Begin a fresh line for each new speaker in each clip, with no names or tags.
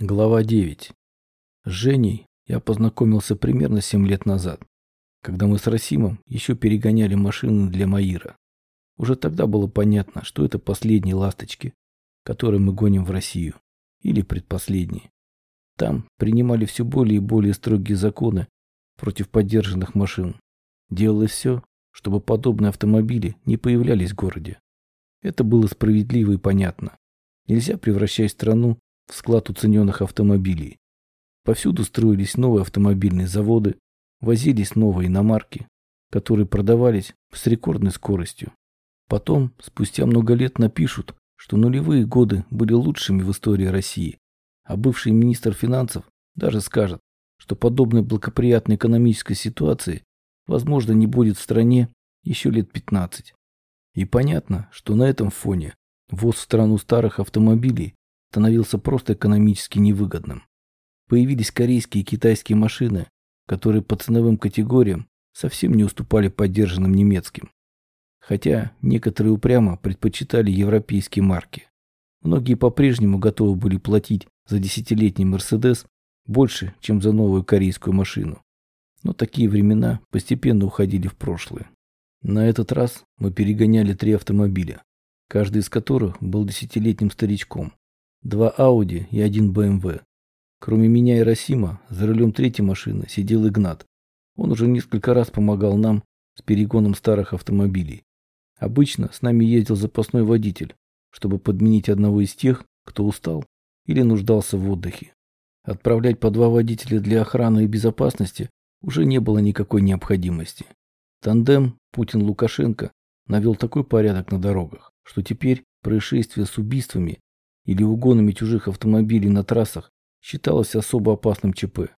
Глава 9. С Женей я познакомился примерно 7 лет назад, когда мы с Расимом еще перегоняли машины для Маира. Уже тогда было понятно, что это последние ласточки, которые мы гоним в Россию, или предпоследние. Там принимали все более и более строгие законы против поддержанных машин. Делалось все, чтобы подобные автомобили не появлялись в городе. Это было справедливо и понятно. Нельзя превращать страну в склад уцененных автомобилей. Повсюду строились новые автомобильные заводы, возились новые иномарки, которые продавались с рекордной скоростью. Потом, спустя много лет, напишут, что нулевые годы были лучшими в истории России, а бывший министр финансов даже скажет, что подобной благоприятной экономической ситуации, возможно, не будет в стране еще лет 15. И понятно, что на этом фоне ввоз в страну старых автомобилей становился просто экономически невыгодным. Появились корейские и китайские машины, которые по ценовым категориям совсем не уступали поддержанным немецким. Хотя некоторые упрямо предпочитали европейские марки. Многие по-прежнему готовы были платить за десятилетний «Мерседес» больше, чем за новую корейскую машину. Но такие времена постепенно уходили в прошлое. На этот раз мы перегоняли три автомобиля, каждый из которых был десятилетним старичком, Два Ауди и один БМВ. Кроме меня и Расима, за рулем третьей машины сидел Игнат. Он уже несколько раз помогал нам с перегоном старых автомобилей. Обычно с нами ездил запасной водитель, чтобы подменить одного из тех, кто устал или нуждался в отдыхе. Отправлять по два водителя для охраны и безопасности уже не было никакой необходимости. Тандем Путин-Лукашенко навел такой порядок на дорогах, что теперь происшествия с убийствами или угонами чужих автомобилей на трассах считалось особо опасным ЧП.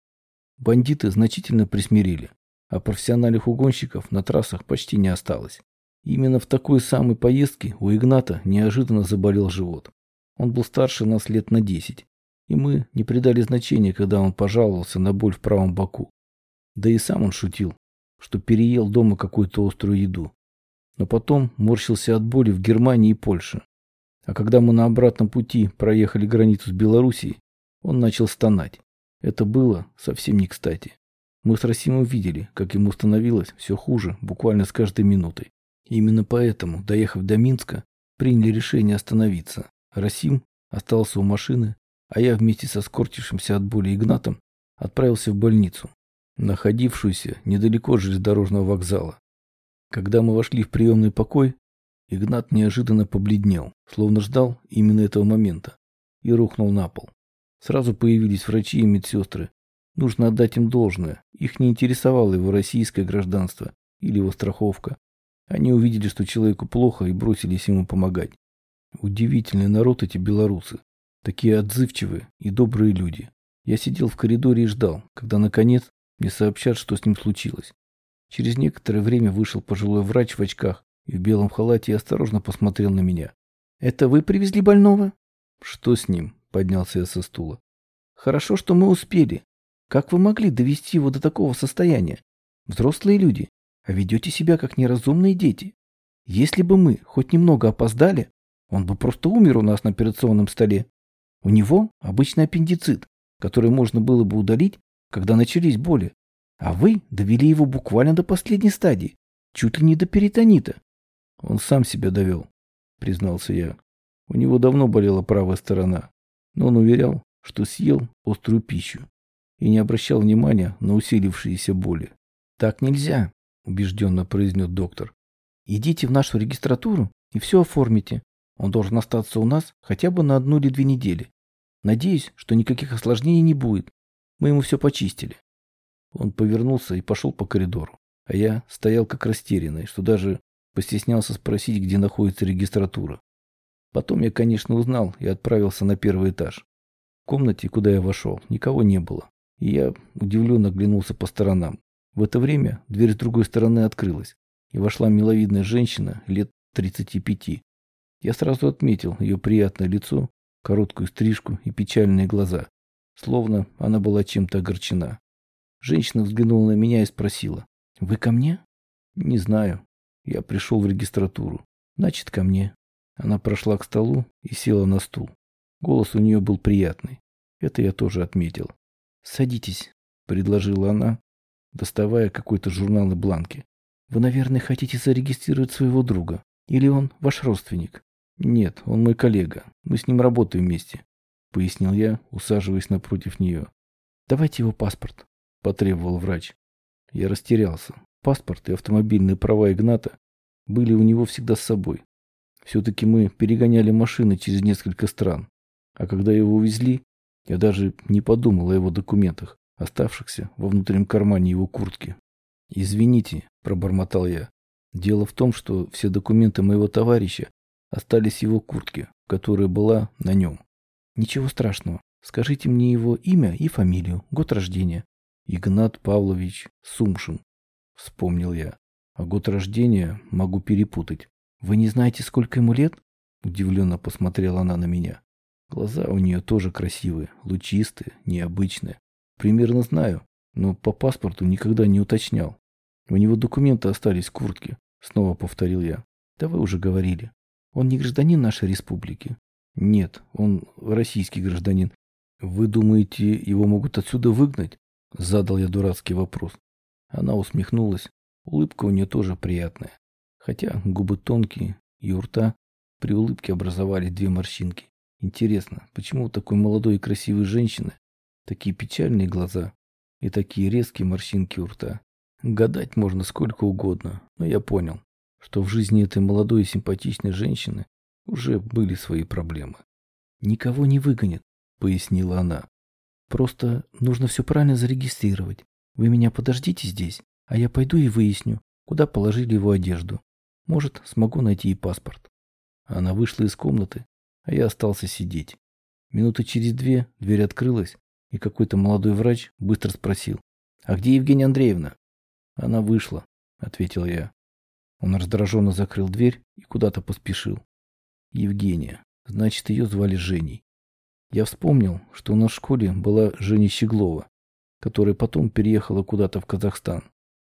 Бандиты значительно присмирили, а профессиональных угонщиков на трассах почти не осталось. Именно в такой самой поездке у Игната неожиданно заболел живот. Он был старше нас лет на 10, и мы не придали значения, когда он пожаловался на боль в правом боку. Да и сам он шутил, что переел дома какую-то острую еду. Но потом морщился от боли в Германии и Польше, а когда мы на обратном пути проехали границу с Белоруссией, он начал стонать. Это было совсем не кстати. Мы с Расимом видели, как ему становилось все хуже буквально с каждой минутой. Именно поэтому, доехав до Минска, приняли решение остановиться. Расим остался у машины, а я вместе со скорчившимся от боли Игнатом отправился в больницу, находившуюся недалеко от железнодорожного вокзала. Когда мы вошли в приемный покой, Игнат неожиданно побледнел, словно ждал именно этого момента, и рухнул на пол. Сразу появились врачи и медсестры. Нужно отдать им должное. Их не интересовало его российское гражданство или его страховка. Они увидели, что человеку плохо, и бросились ему помогать. Удивительный народ эти белорусы. Такие отзывчивые и добрые люди. Я сидел в коридоре и ждал, когда, наконец, мне сообщат, что с ним случилось. Через некоторое время вышел пожилой врач в очках и в белом халате осторожно посмотрел на меня. «Это вы привезли больного?» «Что с ним?» — поднялся я со стула. «Хорошо, что мы успели. Как вы могли довести его до такого состояния? Взрослые люди, а ведете себя как неразумные дети. Если бы мы хоть немного опоздали, он бы просто умер у нас на операционном столе. У него обычный аппендицит, который можно было бы удалить, когда начались боли. А вы довели его буквально до последней стадии, чуть ли не до перитонита. Он сам себя довел, признался я. У него давно болела правая сторона, но он уверял, что съел острую пищу и не обращал внимания на усилившиеся боли. «Так нельзя», – убежденно произнес доктор. «Идите в нашу регистратуру и все оформите. Он должен остаться у нас хотя бы на одну или две недели. Надеюсь, что никаких осложнений не будет. Мы ему все почистили». Он повернулся и пошел по коридору, а я стоял как растерянный, что даже Постеснялся спросить, где находится регистратура. Потом я, конечно, узнал и отправился на первый этаж. В комнате, куда я вошел, никого не было. И я удивленно оглянулся по сторонам. В это время дверь с другой стороны открылась, и вошла миловидная женщина лет 35. Я сразу отметил ее приятное лицо, короткую стрижку и печальные глаза, словно она была чем-то огорчена. Женщина взглянула на меня и спросила, «Вы ко мне?» «Не знаю», я пришел в регистратуру. Значит, ко мне. Она прошла к столу и села на стул. Голос у нее был приятный. Это я тоже отметил. «Садитесь», — предложила она, доставая какой-то журнал и бланки. «Вы, наверное, хотите зарегистрировать своего друга? Или он ваш родственник?» «Нет, он мой коллега. Мы с ним работаем вместе», — пояснил я, усаживаясь напротив нее. «Давайте его паспорт», — потребовал врач. Я растерялся. Паспорт и автомобильные права Игната были у него всегда с собой. Все-таки мы перегоняли машины через несколько стран. А когда его увезли, я даже не подумал о его документах, оставшихся во внутреннем кармане его куртки. «Извините», — пробормотал я. «Дело в том, что все документы моего товарища остались в его куртке, которая была на нем». «Ничего страшного. Скажите мне его имя и фамилию, год рождения». «Игнат Павлович Сумшин», — вспомнил я. «А год рождения могу перепутать». «Вы не знаете, сколько ему лет?» Удивленно посмотрела она на меня. Глаза у нее тоже красивые, лучистые, необычные. Примерно знаю, но по паспорту никогда не уточнял. У него документы остались в куртке, снова повторил я. Да вы уже говорили. Он не гражданин нашей республики? Нет, он российский гражданин. Вы думаете, его могут отсюда выгнать? Задал я дурацкий вопрос. Она усмехнулась. Улыбка у нее тоже приятная. Хотя губы тонкие и у рта при улыбке образовали две морщинки. Интересно, почему у такой молодой и красивой женщины такие печальные глаза и такие резкие морщинки у рта? Гадать можно сколько угодно, но я понял, что в жизни этой молодой и симпатичной женщины уже были свои проблемы. «Никого не выгонят», — пояснила она. «Просто нужно все правильно зарегистрировать. Вы меня подождите здесь, а я пойду и выясню, куда положили его одежду. Может, смогу найти и паспорт». Она вышла из комнаты, а я остался сидеть. Минуты через две дверь открылась, и какой-то молодой врач быстро спросил. «А где Евгения Андреевна?» «Она вышла», — ответил я. Он раздраженно закрыл дверь и куда-то поспешил. Евгения. Значит, ее звали Женей. Я вспомнил, что у нас в школе была Женя Щеглова, которая потом переехала куда-то в Казахстан.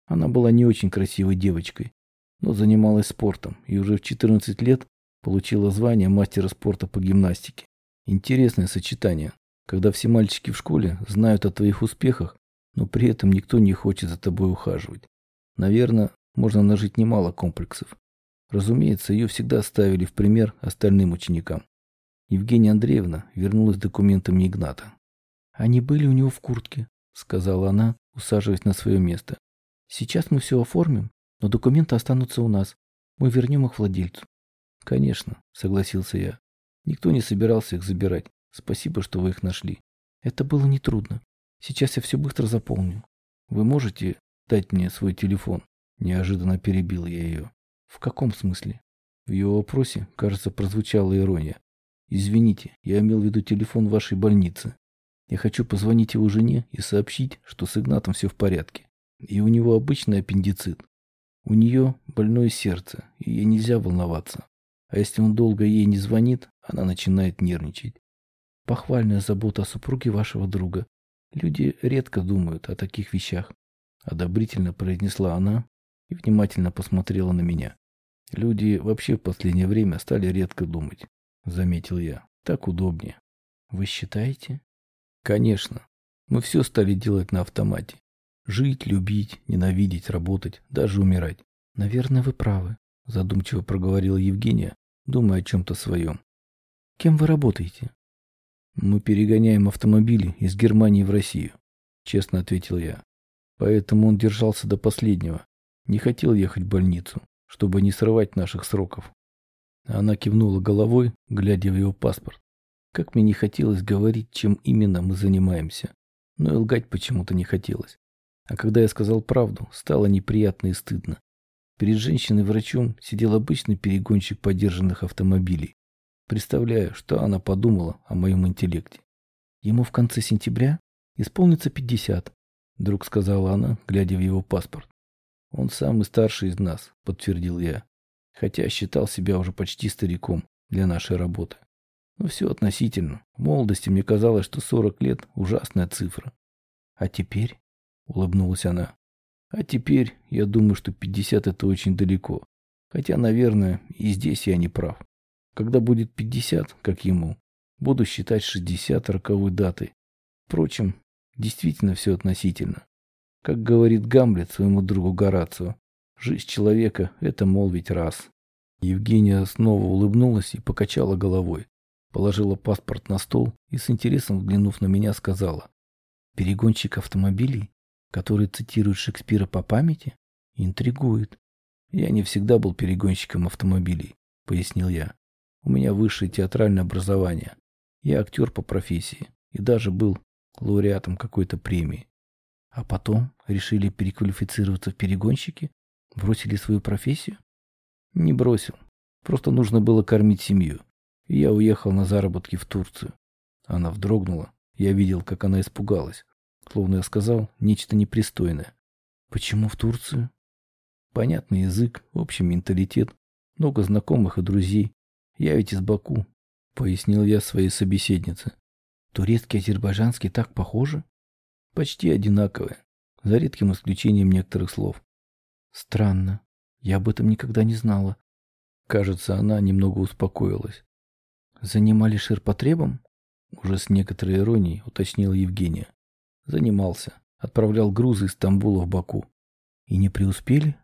Она была не очень красивой девочкой, но занималась спортом и уже в 14 лет Получила звание мастера спорта по гимнастике. Интересное сочетание, когда все мальчики в школе знают о твоих успехах, но при этом никто не хочет за тобой ухаживать. Наверное, можно нажить немало комплексов. Разумеется, ее всегда ставили в пример остальным ученикам. Евгения Андреевна вернулась с документами Игната. «Они были у него в куртке», — сказала она, усаживаясь на свое место. «Сейчас мы все оформим, но документы останутся у нас. Мы вернем их владельцу. Конечно, согласился я. Никто не собирался их забирать. Спасибо, что вы их нашли. Это было нетрудно. Сейчас я все быстро заполню. Вы можете дать мне свой телефон? Неожиданно перебил я ее. В каком смысле? В ее вопросе, кажется, прозвучала ирония. Извините, я имел в виду телефон вашей больницы. Я хочу позвонить его жене и сообщить, что с Игнатом все в порядке. И у него обычный аппендицит. У нее больное сердце, и ей нельзя волноваться. А если он долго ей не звонит, она начинает нервничать. Похвальная забота о супруге вашего друга. Люди редко думают о таких вещах. Одобрительно произнесла она и внимательно посмотрела на меня. Люди вообще в последнее время стали редко думать, заметил я. Так удобнее. Вы считаете? Конечно. Мы все стали делать на автомате. Жить, любить, ненавидеть, работать, даже умирать. Наверное, вы правы, задумчиво проговорила Евгения, думая о чем-то своем. Кем вы работаете? Мы перегоняем автомобили из Германии в Россию, честно ответил я. Поэтому он держался до последнего. Не хотел ехать в больницу, чтобы не срывать наших сроков. Она кивнула головой, глядя в его паспорт. Как мне не хотелось говорить, чем именно мы занимаемся. Но и лгать почему-то не хотелось. А когда я сказал правду, стало неприятно и стыдно. Перед женщиной-врачом сидел обычный перегонщик подержанных автомобилей. Представляю, что она подумала о моем интеллекте. Ему в конце сентября исполнится 50, вдруг сказала она, глядя в его паспорт. Он самый старший из нас, подтвердил я, хотя считал себя уже почти стариком для нашей работы. Но все относительно. В молодости мне казалось, что 40 лет – ужасная цифра. А теперь, улыбнулась она, а теперь я думаю, что 50 это очень далеко. Хотя, наверное, и здесь я не прав. Когда будет 50, как ему, буду считать 60 роковой датой. Впрочем, действительно все относительно. Как говорит Гамлет своему другу Горацио, жизнь человека – это молвить раз. Евгения снова улыбнулась и покачала головой. Положила паспорт на стол и с интересом взглянув на меня сказала. Перегонщик автомобилей, который цитирует Шекспира по памяти, интригует. Я не всегда был перегонщиком автомобилей, пояснил я. У меня высшее театральное образование. Я актер по профессии и даже был лауреатом какой-то премии. А потом решили переквалифицироваться в перегонщики? Бросили свою профессию? Не бросил. Просто нужно было кормить семью. И я уехал на заработки в Турцию. Она вздрогнула. Я видел, как она испугалась. Словно я сказал нечто непристойное. Почему в Турцию? Понятный язык, общий менталитет, много знакомых и друзей. Я ведь из Баку, пояснил я своей собеседнице. Турецкий и азербайджанский так похожи? Почти одинаковые, за редким исключением некоторых слов. Странно. Я об этом никогда не знала. Кажется, она немного успокоилась. Занимались ширпотребом? Уже с некоторой иронией уточнила Евгения. Занимался. Отправлял грузы из Стамбула в Баку. И не преуспели?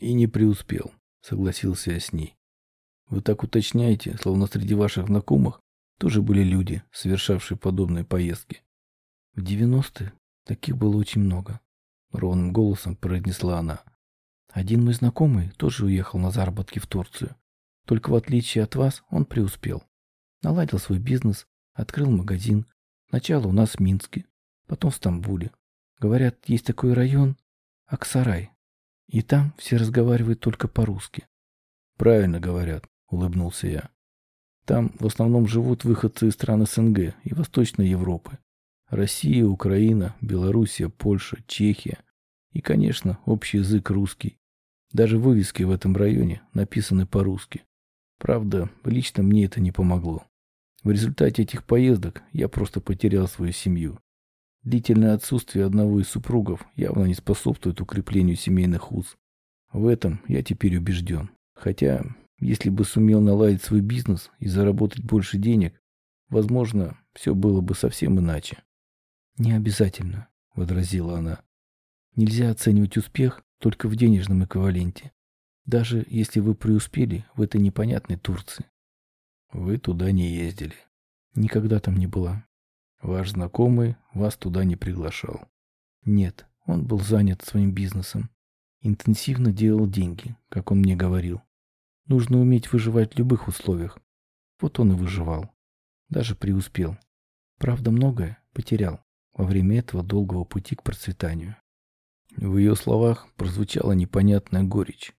И не преуспел, согласился я с ней. Вы так уточняете, словно среди ваших знакомых тоже были люди, совершавшие подобные поездки. В девяностые таких было очень много, ровным голосом произнесла она. Один мой знакомый тоже уехал на заработки в Турцию. Только в отличие от вас, он преуспел. Наладил свой бизнес, открыл магазин. Сначала у нас в Минске, потом в Стамбуле. Говорят, есть такой район Аксарай. И там все разговаривают только по-русски. Правильно говорят улыбнулся я. Там в основном живут выходцы из стран СНГ и Восточной Европы. Россия, Украина, Белоруссия, Польша, Чехия. И, конечно, общий язык русский. Даже вывески в этом районе написаны по-русски. Правда, лично мне это не помогло. В результате этих поездок я просто потерял свою семью. Длительное отсутствие одного из супругов явно не способствует укреплению семейных уз. В этом я теперь убежден. Хотя если бы сумел наладить свой бизнес и заработать больше денег, возможно, все было бы совсем иначе. «Не обязательно», — возразила она. «Нельзя оценивать успех только в денежном эквиваленте, даже если вы преуспели в этой непонятной Турции». «Вы туда не ездили». «Никогда там не была». «Ваш знакомый вас туда не приглашал». «Нет, он был занят своим бизнесом. Интенсивно делал деньги, как он мне говорил. Нужно уметь выживать в любых условиях. Вот он и выживал. Даже преуспел. Правда, многое потерял во время этого долгого пути к процветанию. В ее словах прозвучала непонятная горечь.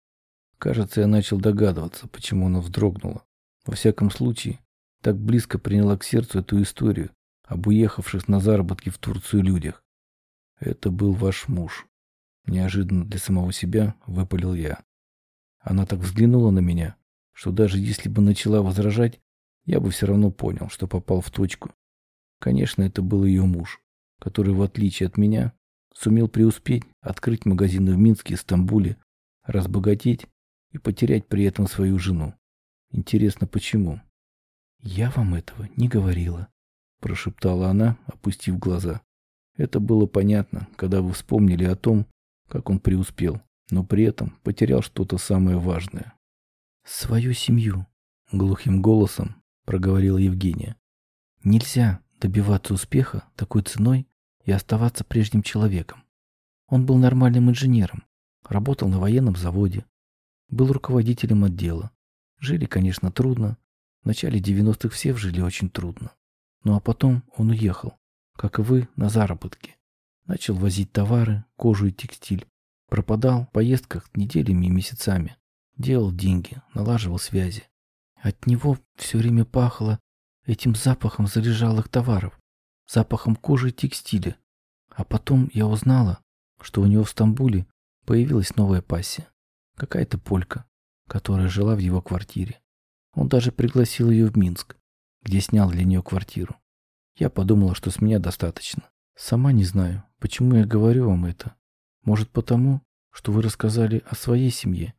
Кажется, я начал догадываться, почему она вздрогнула. Во всяком случае, так близко приняла к сердцу эту историю об уехавших на заработки в Турцию людях. Это был ваш муж. Неожиданно для самого себя выпалил я. Она так взглянула на меня, что даже если бы начала возражать, я бы все равно понял, что попал в точку. Конечно, это был ее муж, который, в отличие от меня, сумел преуспеть, открыть магазины в Минске и Стамбуле, разбогатеть и потерять при этом свою жену. Интересно, почему? «Я вам этого не говорила», – прошептала она, опустив глаза. Это было понятно, когда вы вспомнили о том, как он преуспел но при этом потерял что-то самое важное. «Свою семью», — глухим голосом проговорила Евгения. «Нельзя добиваться успеха такой ценой и оставаться прежним человеком. Он был нормальным инженером, работал на военном заводе, был руководителем отдела. Жили, конечно, трудно. В начале 90-х все жили очень трудно. Ну а потом он уехал, как и вы, на заработки. Начал возить товары, кожу и текстиль. Пропадал в поездках неделями и месяцами. Делал деньги, налаживал связи. От него все время пахло этим запахом залежалых товаров, запахом кожи и текстиля. А потом я узнала, что у него в Стамбуле появилась новая пассия. Какая-то полька, которая жила в его квартире. Он даже пригласил ее в Минск, где снял для нее квартиру. Я подумала, что с меня достаточно. Сама не знаю, почему я говорю вам это. Может потому, что вы рассказали о своей семье.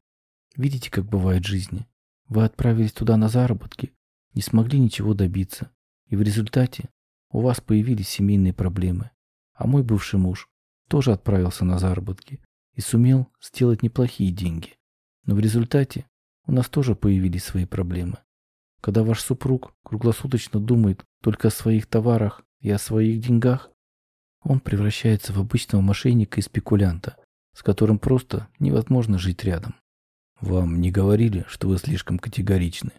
Видите, как бывает в жизни. Вы отправились туда на заработки, не смогли ничего добиться. И в результате у вас появились семейные проблемы. А мой бывший муж тоже отправился на заработки и сумел сделать неплохие деньги. Но в результате у нас тоже появились свои проблемы. Когда ваш супруг круглосуточно думает только о своих товарах и о своих деньгах, он превращается в обычного мошенника и спекулянта, с которым просто невозможно жить рядом. Вам не говорили, что вы слишком категоричны?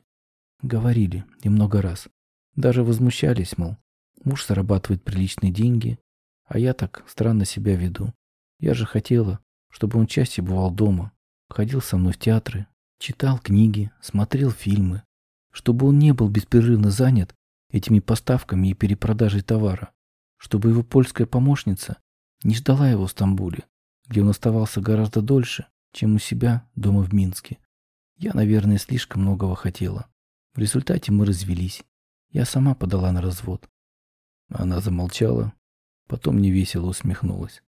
Говорили, и много раз. Даже возмущались, мол, муж зарабатывает приличные деньги, а я так странно себя веду. Я же хотела, чтобы он чаще бывал дома, ходил со мной в театры, читал книги, смотрел фильмы, чтобы он не был беспрерывно занят этими поставками и перепродажей товара, чтобы его польская помощница не ждала его в Стамбуле, где он оставался гораздо дольше, чем у себя дома в Минске. Я, наверное, слишком многого хотела. В результате мы развелись. Я сама подала на развод. Она замолчала, потом невесело усмехнулась.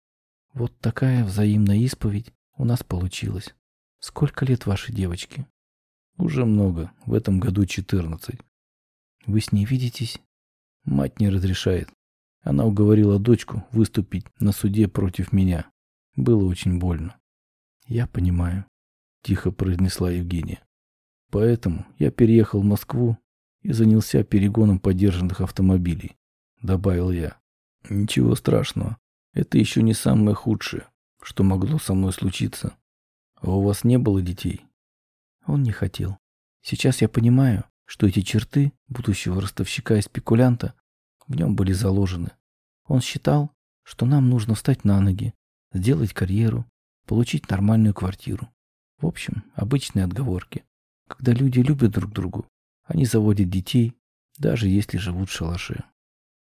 Вот такая взаимная исповедь у нас получилась. Сколько лет вашей девочке? Уже много. В этом году 14. Вы с ней видитесь? Мать не разрешает. Она уговорила дочку выступить на суде против меня. Было очень больно. Я понимаю, тихо произнесла Евгения. Поэтому я переехал в Москву и занялся перегоном подержанных автомобилей, добавил я. Ничего страшного. Это еще не самое худшее, что могло со мной случиться. А у вас не было детей? Он не хотел. Сейчас я понимаю, что эти черты будущего ростовщика и спекулянта в нем были заложены. Он считал, что нам нужно встать на ноги, сделать карьеру, получить нормальную квартиру. В общем, обычные отговорки. Когда люди любят друг другу, они заводят детей, даже если живут в шалаше.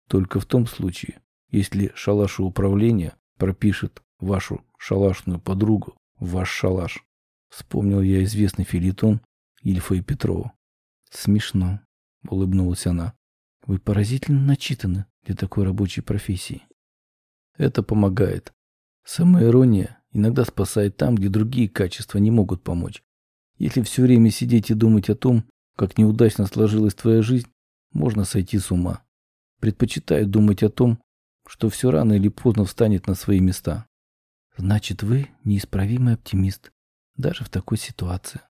Только в том случае, если шалаш управления пропишет вашу шалашную подругу ваш шалаш. Вспомнил я известный филитон Ильфа и Петрова. Смешно, улыбнулась она. Вы поразительно начитаны для такой рабочей профессии. Это помогает. Самоирония иногда спасает там, где другие качества не могут помочь. Если все время сидеть и думать о том, как неудачно сложилась твоя жизнь, можно сойти с ума. Предпочитаю думать о том, что все рано или поздно встанет на свои места. Значит, вы неисправимый оптимист, даже в такой ситуации.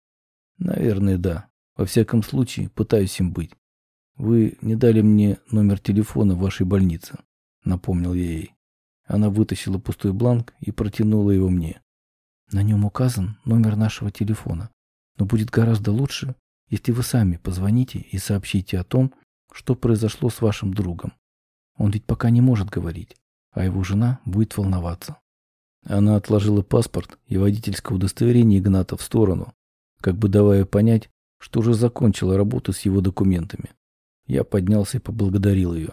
Наверное, да. Во всяком случае, пытаюсь им быть. Вы не дали мне номер телефона вашей больнице, напомнил я ей. Она вытащила пустой бланк и протянула его мне. На нем указан номер нашего телефона. Но будет гораздо лучше, если вы сами позвоните и сообщите о том, что произошло с вашим другом. Он ведь пока не может говорить, а его жена будет волноваться. Она отложила паспорт и водительское удостоверение Игната в сторону, как бы давая понять, что уже закончила работу с его документами. Я поднялся и поблагодарил ее.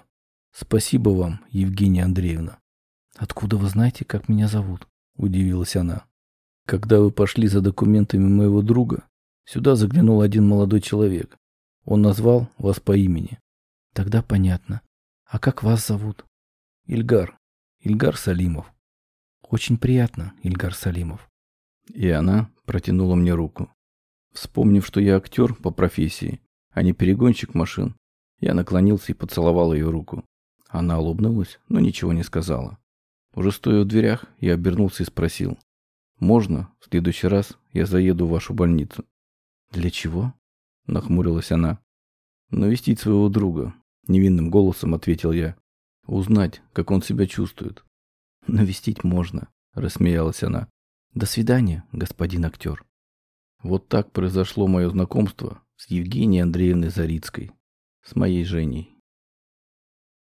«Спасибо вам, Евгения Андреевна». «Откуда вы знаете, как меня зовут?» – удивилась она. «Когда вы пошли за документами моего друга, сюда заглянул один молодой человек. Он назвал вас по имени». «Тогда понятно. А как вас зовут?» «Ильгар. Ильгар Салимов». «Очень приятно, Ильгар Салимов». И она протянула мне руку. Вспомнив, что я актер по профессии, а не перегонщик машин, я наклонился и поцеловал ее руку. Она улыбнулась, но ничего не сказала. Уже стоя в дверях, я обернулся и спросил. «Можно? В следующий раз я заеду в вашу больницу». «Для чего?» – нахмурилась она. «Навестить своего друга», – невинным голосом ответил я. «Узнать, как он себя чувствует». «Навестить можно», – рассмеялась она. «До свидания, господин актер». Вот так произошло мое знакомство с Евгенией Андреевной Зарицкой, с моей Женей.